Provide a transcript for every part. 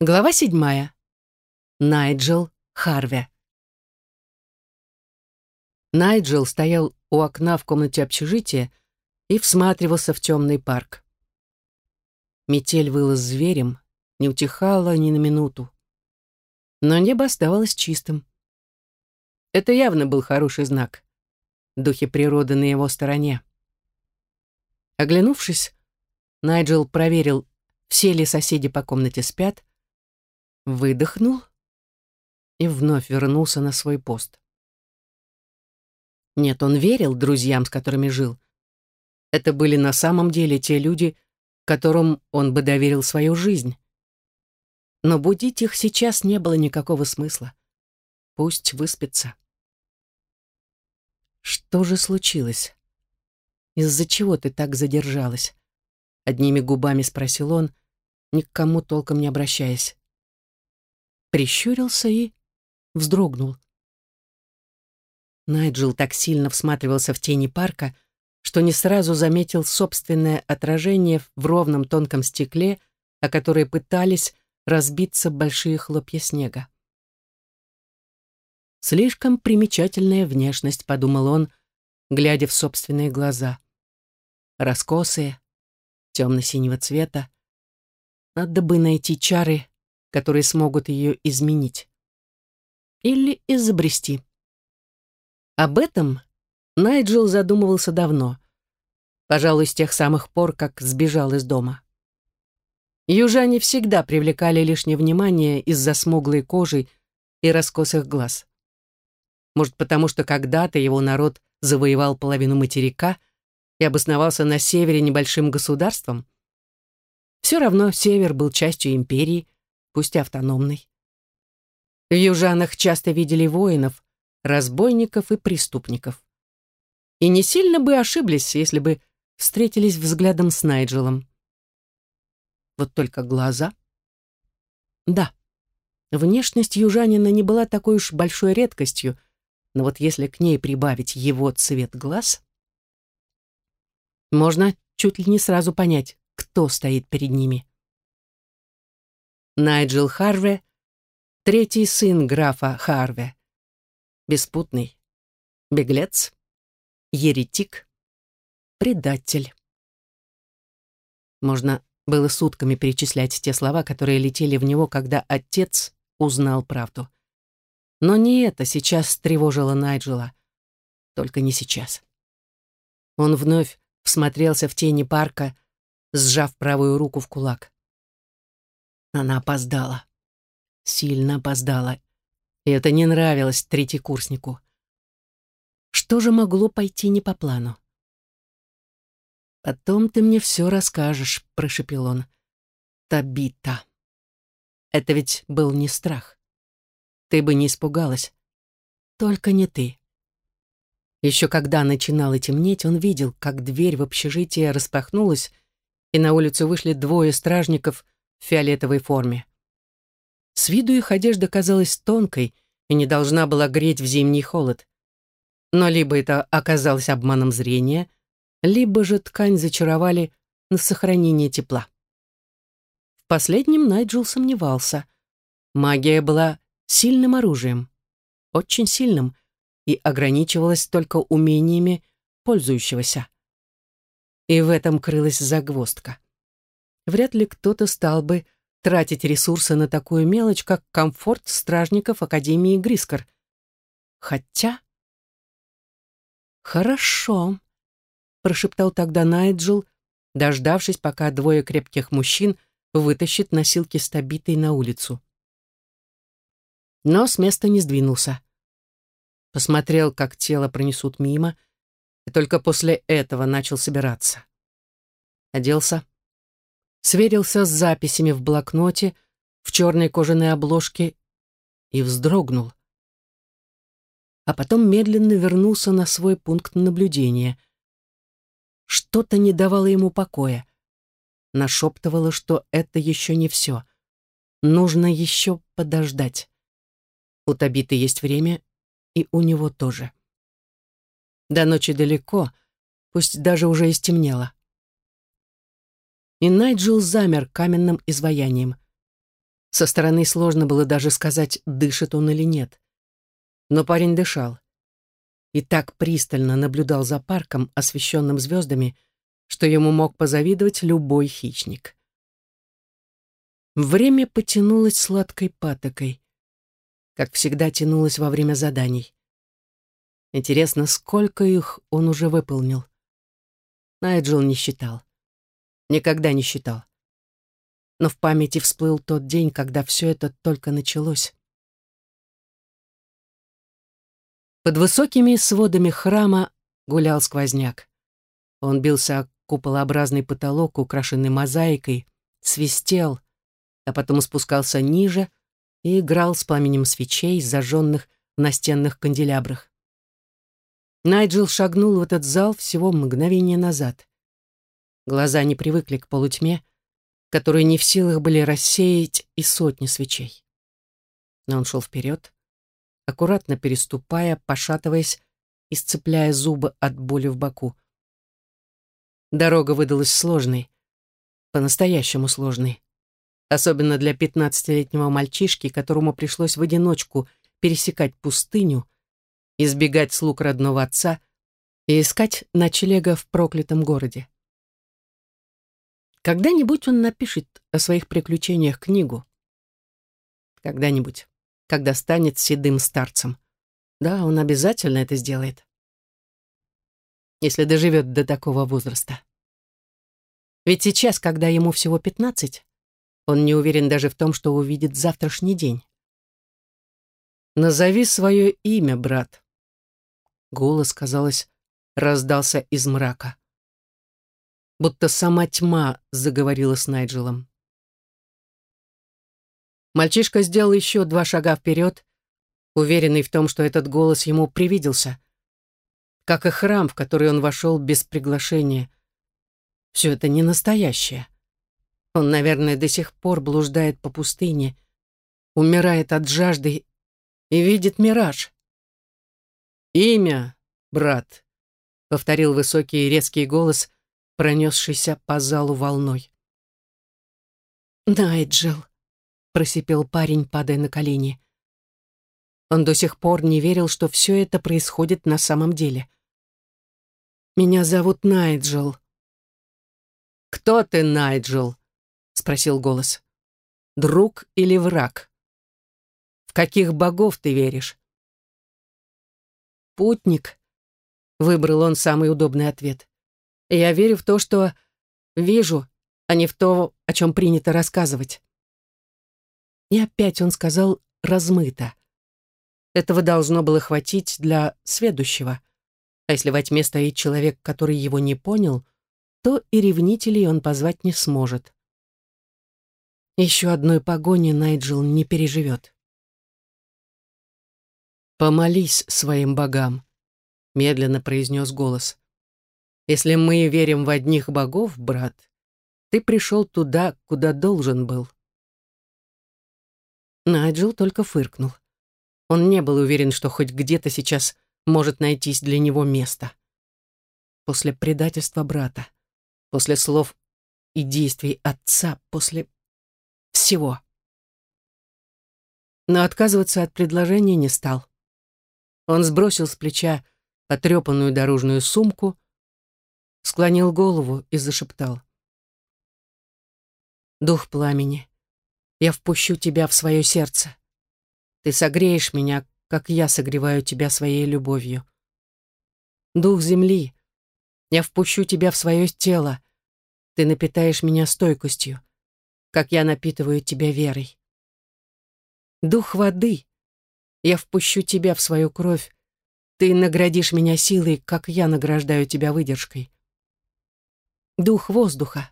Глава седьмая. Найджел Харве. Найджел стоял у окна в комнате общежития и всматривался в темный парк. Метель выла зверем, не утихала ни на минуту. Но небо оставалось чистым. Это явно был хороший знак. Духи природы на его стороне. Оглянувшись, Найджел проверил, все ли соседи по комнате спят, выдохнул и вновь вернулся на свой пост. Нет, он верил друзьям, с которыми жил. Это были на самом деле те люди, которым он бы доверил свою жизнь. Но будить их сейчас не было никакого смысла. Пусть выспится. Что же случилось? Из-за чего ты так задержалась? Одними губами спросил он, ни к кому толком не обращаясь прищурился и вздрогнул. Найджел так сильно всматривался в тени парка, что не сразу заметил собственное отражение в ровном тонком стекле, о которое пытались разбиться большие хлопья снега. «Слишком примечательная внешность», — подумал он, глядя в собственные глаза. Раскосые, темно-синего цвета. Надо бы найти чары, которые смогут ее изменить. Или изобрести. Об этом Найджел задумывался давно. Пожалуй, с тех самых пор, как сбежал из дома. Южане всегда привлекали лишнее внимание из-за смуглой кожи и раскосых глаз. Может, потому что когда-то его народ завоевал половину материка и обосновался на севере небольшим государством? Все равно север был частью империи, пусть и автономной. В южанах часто видели воинов, разбойников и преступников. И не сильно бы ошиблись, если бы встретились взглядом с Найджелом. Вот только глаза. Да, внешность южанина не была такой уж большой редкостью, но вот если к ней прибавить его цвет глаз, можно чуть ли не сразу понять, кто стоит перед ними. Найджел Харве, третий сын графа Харве. Беспутный, беглец, еретик, предатель. Можно было сутками перечислять те слова, которые летели в него, когда отец узнал правду. Но не это сейчас тревожило Найджела. Только не сейчас. Он вновь всмотрелся в тени парка, сжав правую руку в кулак. Она опоздала. Сильно опоздала. И это не нравилось третьекурснику. Что же могло пойти не по плану? «Потом ты мне все расскажешь», — прошепел он. «Табита». Это ведь был не страх. Ты бы не испугалась. Только не ты. Еще когда начинало темнеть, он видел, как дверь в общежитие распахнулась, и на улицу вышли двое стражников — в фиолетовой форме. С виду их одежда казалась тонкой и не должна была греть в зимний холод. Но либо это оказалось обманом зрения, либо же ткань зачаровали на сохранение тепла. В последнем Найджел сомневался. Магия была сильным оружием, очень сильным, и ограничивалась только умениями пользующегося. И в этом крылась загвоздка вряд ли кто-то стал бы тратить ресурсы на такую мелочь, как комфорт стражников Академии Грискор. Хотя... «Хорошо», — прошептал тогда Найджел, дождавшись, пока двое крепких мужчин вытащат носилки с Табитой на улицу. Но с места не сдвинулся. Посмотрел, как тело пронесут мимо, и только после этого начал собираться. Оделся, сверился с записями в блокноте, в черной кожаной обложке и вздрогнул. А потом медленно вернулся на свой пункт наблюдения. Что-то не давало ему покоя. Нашептывало, что это еще не все. Нужно еще подождать. У Табиты есть время, и у него тоже. До ночи далеко, пусть даже уже и стемнело. И Найджел замер каменным изваянием. Со стороны сложно было даже сказать, дышит он или нет. Но парень дышал. И так пристально наблюдал за парком, освещенным звездами, что ему мог позавидовать любой хищник. Время потянулось сладкой патокой, как всегда тянулось во время заданий. Интересно, сколько их он уже выполнил? Найджел не считал. Никогда не считал. Но в памяти всплыл тот день, когда все это только началось. Под высокими сводами храма гулял сквозняк. Он бился о куполообразный потолок, украшенный мозаикой, свистел, а потом спускался ниже и играл с пламенем свечей, зажженных в настенных канделябрах. Найджел шагнул в этот зал всего мгновение назад. Глаза не привыкли к полутьме, которые не в силах были рассеять и сотни свечей. Но он шел вперед, аккуратно переступая, пошатываясь и сцепляя зубы от боли в боку. Дорога выдалась сложной, по-настоящему сложной. Особенно для пятнадцатилетнего мальчишки, которому пришлось в одиночку пересекать пустыню, избегать слуг родного отца и искать ночлега в проклятом городе. Когда-нибудь он напишет о своих приключениях книгу. Когда-нибудь когда станет седым старцем. Да, он обязательно это сделает. Если доживет до такого возраста. Ведь сейчас, когда ему всего пятнадцать, он не уверен даже в том, что увидит завтрашний день. «Назови свое имя, брат». Голос, казалось, раздался из мрака. Будто сама тьма заговорила с Найджелом. Мальчишка сделал еще два шага вперед, уверенный в том, что этот голос ему привиделся. Как и храм, в который он вошел без приглашения. Все это не настоящее. Он, наверное, до сих пор блуждает по пустыне, умирает от жажды и видит мираж. «Имя, брат», — повторил высокий и резкий голос, пронесшийся по залу волной. «Найджел», просипел парень, падая на колени. Он до сих пор не верил, что все это происходит на самом деле. «Меня зовут Найджел». «Кто ты, Найджел?» — спросил голос. «Друг или враг? В каких богов ты веришь?» «Путник», — выбрал он самый удобный ответ. «Я верю в то, что вижу, а не в то, о чем принято рассказывать». И опять он сказал размыто. Этого должно было хватить для следующего. А если во тьме стоит человек, который его не понял, то и ревнителей он позвать не сможет. Еще одной погони Найджел не переживет. «Помолись своим богам», — медленно произнес голос. «Если мы верим в одних богов, брат, ты пришел туда, куда должен был». Найджел только фыркнул. Он не был уверен, что хоть где-то сейчас может найтись для него место. После предательства брата, после слов и действий отца, после всего. Но отказываться от предложения не стал. Он сбросил с плеча потрепанную дорожную сумку, склонил голову и зашептал. «Дух пламени, я впущу тебя в свое сердце. Ты согреешь меня, как я согреваю тебя своей любовью. Дух земли, я впущу тебя в свое тело. Ты напитаешь меня стойкостью, как я напитываю тебя верой. Дух воды, я впущу тебя в свою кровь. Ты наградишь меня силой, как я награждаю тебя выдержкой. Дух воздуха,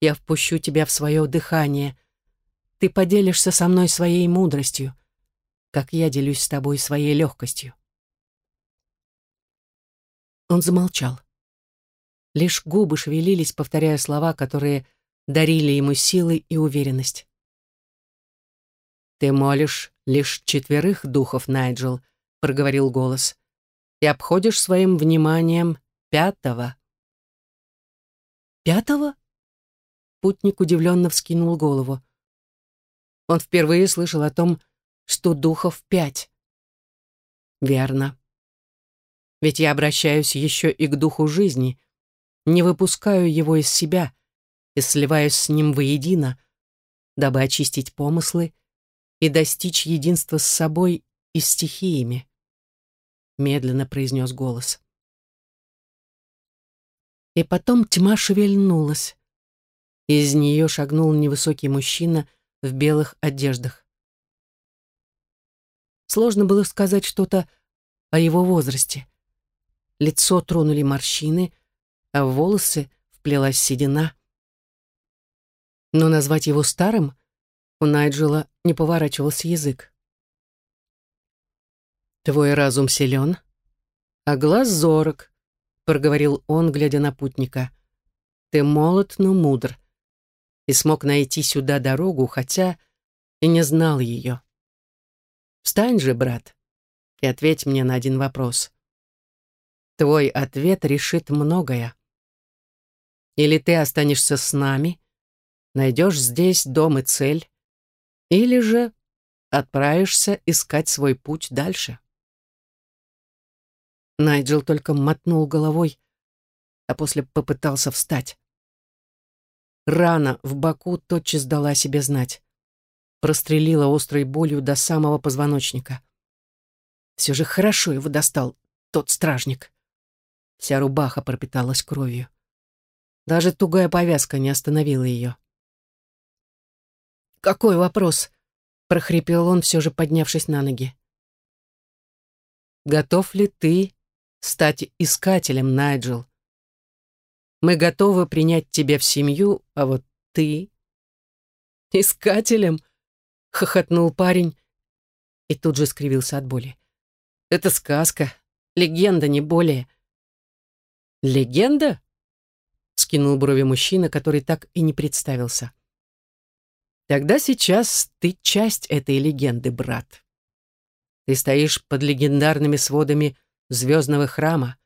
я впущу тебя в свое дыхание — ты поделишься со мной своей мудростью, как я делюсь с тобой своей легкостью. Он замолчал. Лишь губы шевелились, повторяя слова, которые дарили ему силы и уверенность. «Ты молишь лишь четверых духов, Найджел», — проговорил голос, «и обходишь своим вниманием пятого». «Пятого?» Путник удивленно вскинул голову. Он впервые слышал о том, что духов пять. Верно. Ведь я обращаюсь еще и к духу жизни, не выпускаю его из себя и сливаюсь с ним воедино, дабы очистить помыслы и достичь единства с собой и стихиями, медленно произнес голос. И потом тьма шевельнулась. Из нее шагнул невысокий мужчина в белых одеждах. Сложно было сказать что-то о его возрасте. Лицо тронули морщины, а в волосы вплелась седина. Но назвать его старым у Найджела не поворачивался язык. «Твой разум силен, а глаз зорок», — проговорил он, глядя на путника. «Ты молод, но мудр, и смог найти сюда дорогу, хотя и не знал ее. Встань же, брат, и ответь мне на один вопрос. Твой ответ решит многое. Или ты останешься с нами, найдешь здесь дом и цель, или же отправишься искать свой путь дальше. Найджел только мотнул головой, а после попытался встать. Рана в боку тотчас дала себе знать. Прострелила острой болью до самого позвоночника. Все же хорошо его достал тот стражник. Вся рубаха пропиталась кровью. Даже тугая повязка не остановила ее. «Какой вопрос?» — прохрипел он, все же поднявшись на ноги. «Готов ли ты стать искателем, Найджел? Мы готовы принять тебя в семью, а вот ты...» «Искателем?» — хохотнул парень и тут же скривился от боли. «Это сказка, легенда, не более». «Легенда?» — скинул брови мужчина, который так и не представился. «Тогда сейчас ты часть этой легенды, брат. Ты стоишь под легендарными сводами звездного храма.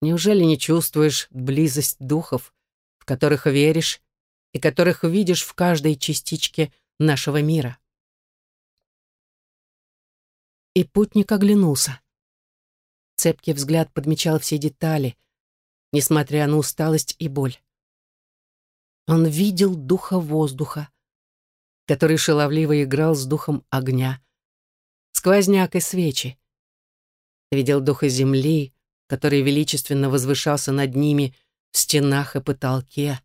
Неужели не чувствуешь близость духов, в которых веришь и которых видишь в каждой частичке нашего мира?» И путник оглянулся. Цепкий взгляд подмечал все детали, несмотря на усталость и боль. Он видел духа воздуха, который шаловливо играл с духом огня, сквозняк и свечи. Видел духа земли, который величественно возвышался над ними в стенах и потолке.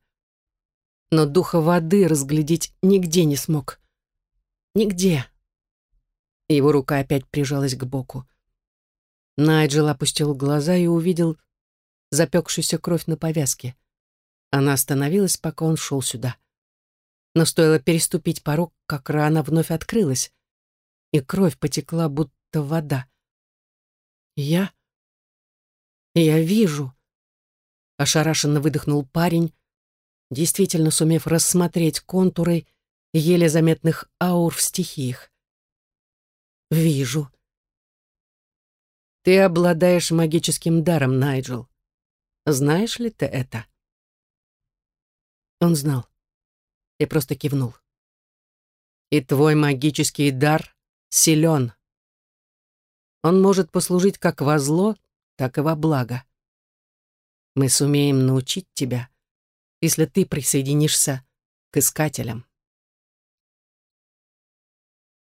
Но духа воды разглядеть нигде не смог. Нигде. Его рука опять прижалась к боку. Найджел опустил глаза и увидел запекшуюся кровь на повязке. Она остановилась, пока он шел сюда. Но стоило переступить порог, как рана вновь открылась, и кровь потекла, будто вода. «Я... я вижу...» Ошарашенно выдохнул парень, действительно сумев рассмотреть контуры еле заметных аур в стихиях. «Вижу», ты обладаешь магическим даром, Найджел. Знаешь ли ты это? Он знал и просто кивнул. И твой магический дар силен. Он может послужить как во зло, так и во благо. Мы сумеем научить тебя, если ты присоединишься к искателям.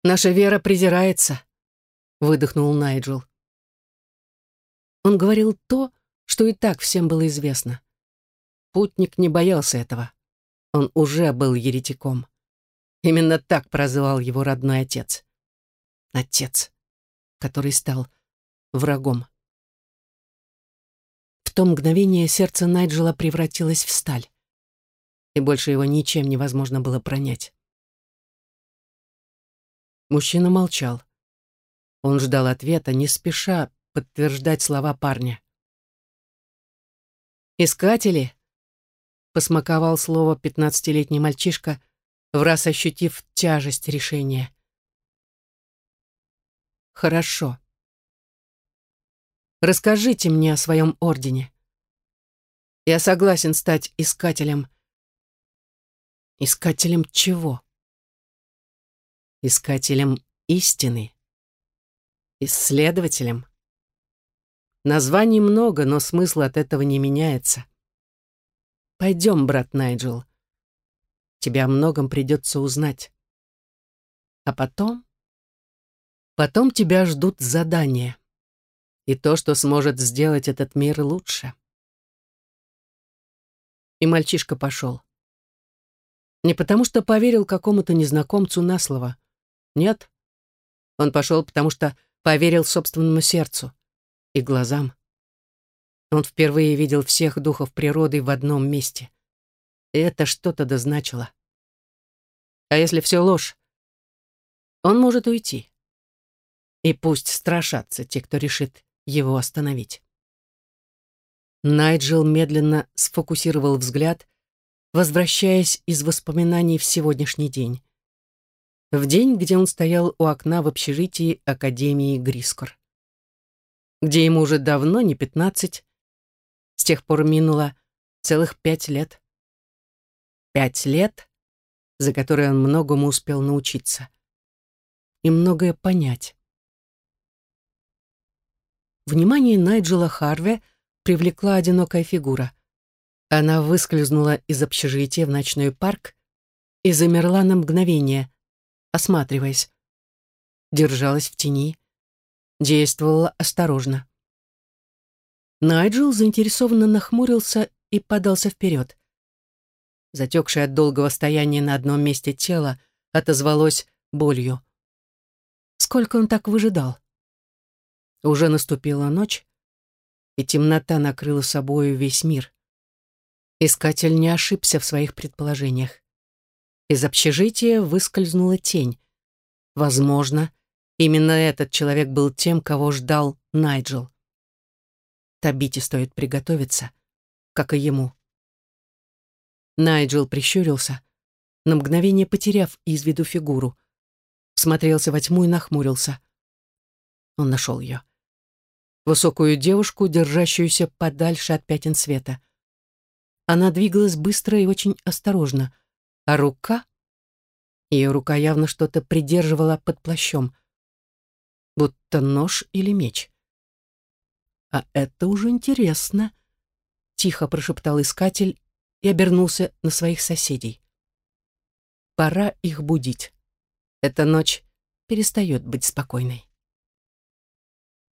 «Наша вера презирается», — выдохнул Найджел. Он говорил то, что и так всем было известно. Путник не боялся этого. Он уже был еретиком. Именно так прозвал его родной отец. Отец, который стал врагом. В то мгновение сердце Найджела превратилось в сталь, и больше его ничем невозможно было пронять. Мужчина молчал. Он ждал ответа, не спеша подтверждать слова парня. «Искатели?» — посмаковал слово пятнадцатилетний мальчишка, враз ощутив тяжесть решения. «Хорошо. Расскажите мне о своем ордене. Я согласен стать искателем». «Искателем чего?» искателем истины, исследователем. Названий много, но смысл от этого не меняется. Пойдем, брат Найджел. Тебе о многом придется узнать. А потом... Потом тебя ждут задания. И то, что сможет сделать этот мир лучше. И мальчишка пошел. Не потому что поверил какому-то незнакомцу на слово. Нет. Он пошел, потому что поверил собственному сердцу и глазам. Он впервые видел всех духов природы в одном месте. И это что-то дозначило. А если все ложь? Он может уйти. И пусть страшатся те, кто решит его остановить. Найджел медленно сфокусировал взгляд, возвращаясь из воспоминаний в сегодняшний день. В день, где он стоял у окна в общежитии Академии Грискор где ему уже давно не пятнадцать. С тех пор минуло целых пять лет. Пять лет, за которые он многому успел научиться. И многое понять. Внимание Найджела Харве привлекла одинокая фигура. Она выскользнула из общежития в ночной парк и замерла на мгновение, осматриваясь. Держалась в тени, действовала осторожно. Найджел заинтересованно нахмурился и подался вперед. Затекшее от долгого стояния на одном месте тело отозвалось болью. Сколько он так выжидал? Уже наступила ночь, и темнота накрыла собою весь мир. Искатель не ошибся в своих предположениях. Из общежития выскользнула тень. Возможно, Именно этот человек был тем, кого ждал Найджел. Табите стоит приготовиться, как и ему. Найджел прищурился, на мгновение потеряв из виду фигуру. Смотрелся во тьму и нахмурился. Он нашел ее. Высокую девушку, держащуюся подальше от пятен света. Она двигалась быстро и очень осторожно, а рука... Ее рука явно что-то придерживала под плащом будто нож или меч. «А это уже интересно», — тихо прошептал искатель и обернулся на своих соседей. «Пора их будить. Эта ночь перестает быть спокойной».